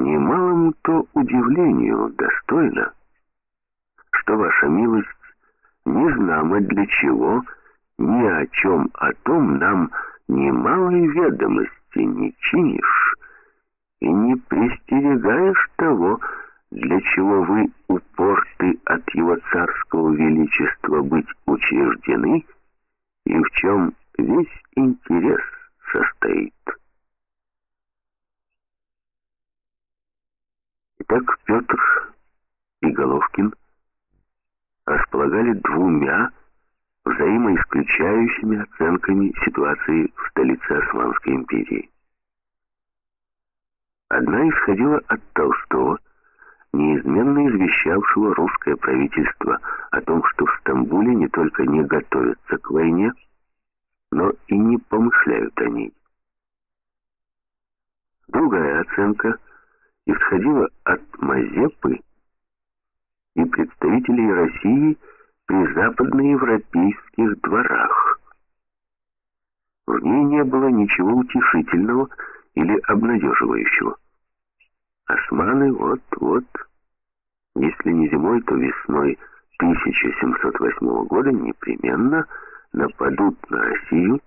Немалому то удивлению достойно, что ваша милость не знамо для чего, ни о чем о том нам немалой ведомости не чинишь и не пристерегаешь того, для чего вы упорты от его царского величества быть учреждены, и в чем весь интерес состоит. Итак, Петр и Головкин располагали двумя взаимоисключающими оценками ситуации в столице Османской империи. Одна исходила от Толстого, неизменно извещавшего русское правительство о том, что в Стамбуле не только не готовятся к войне, но и не помышляют о ней. Другая оценка исходила от Мазепы и представителей России при западноевропейских дворах. В ней не было ничего утешительного или обнадеживающего. Османы вот-вот, если не зимой, то весной 1708 года непременно нападут на Россию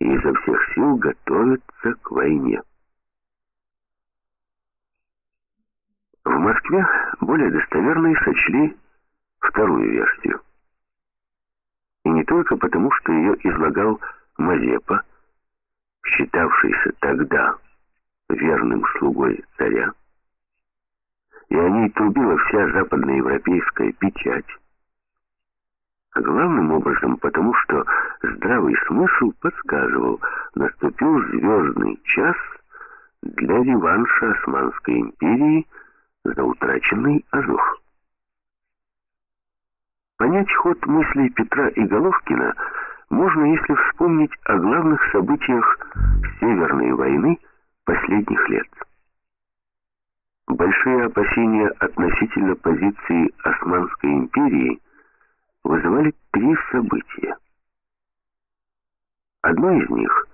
и изо всех сил готовятся к войне. Москве более достоверной сочли вторую версию. И не только потому, что ее излагал Мазепа, считавшийся тогда верным слугой царя, и о ней трубила вся западноевропейская печать, а главным образом потому, что здравый смысл подсказывал, наступил звездный час для реванша Османской империи за утраченный Азов. Понять ход мыслей Петра и Головкина можно, если вспомнить о главных событиях Северной войны последних лет. Большие опасения относительно позиции Османской империи вызывали три события. Одно из них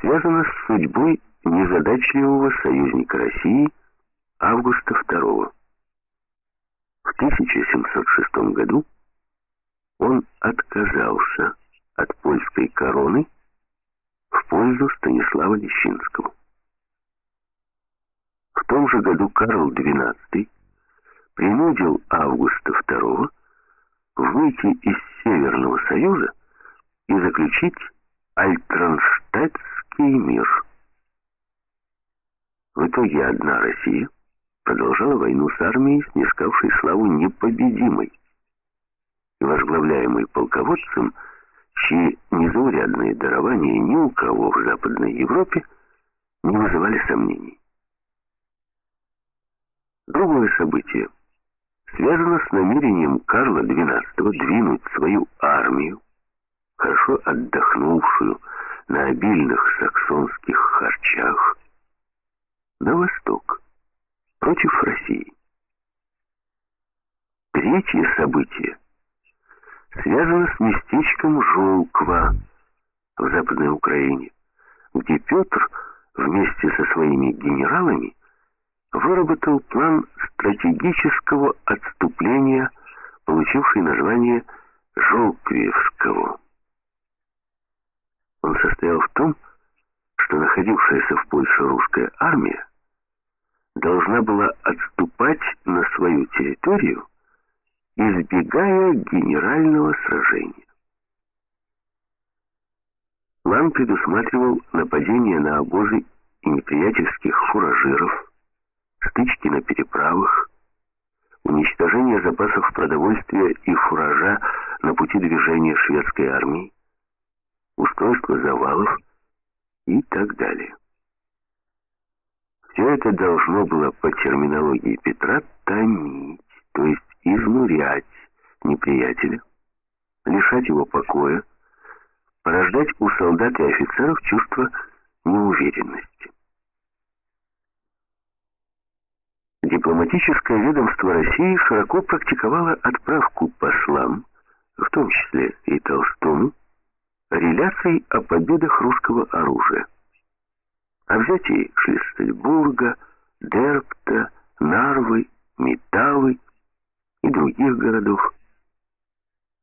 связано с судьбой незадачливого союзника России Августа II. В 1706 году он отказался от польской короны в пользу Станислава Лещинского. В том же году Карл XII принудил Августа II выйти из Северного Союза и заключить Альтронштадтский мир. В итоге одна Россия продолжала войну с армией, снискавшей славу непобедимой, и возглавляемой полководцем, чьи незаурядные дарования ни у кого в Западной Европе не вызывали сомнений. Другое событие связано с намерением Карла XII двинуть свою армию, хорошо отдохнувшую на обильных саксонских харчах, на восток, против России. Третье событие связано с местечком Жолква в Западной Украине, где Петр вместе со своими генералами выработал план стратегического отступления, получивший название Жолквевского. Он состоял в том, что находившаяся в Польше русская армия должна была отступать на свою территорию, избегая генерального сражения. План предусматривал нападение на обозы и неприятельских фуражиров, стычки на переправах, уничтожение запасов продовольствия и фуража на пути движения шведской армии, устройство завалов и так далее. Все это должно было по терминологии Петра томить, то есть изнурять неприятеля, лишать его покоя, порождать у солдат и офицеров чувство неуверенности. Дипломатическое ведомство России широко практиковало отправку послам, в том числе и Толстому, реляций о победах русского оружия, о взятии Шлиссельбурга, Дерпта, Нарвы, Метавы и других городов.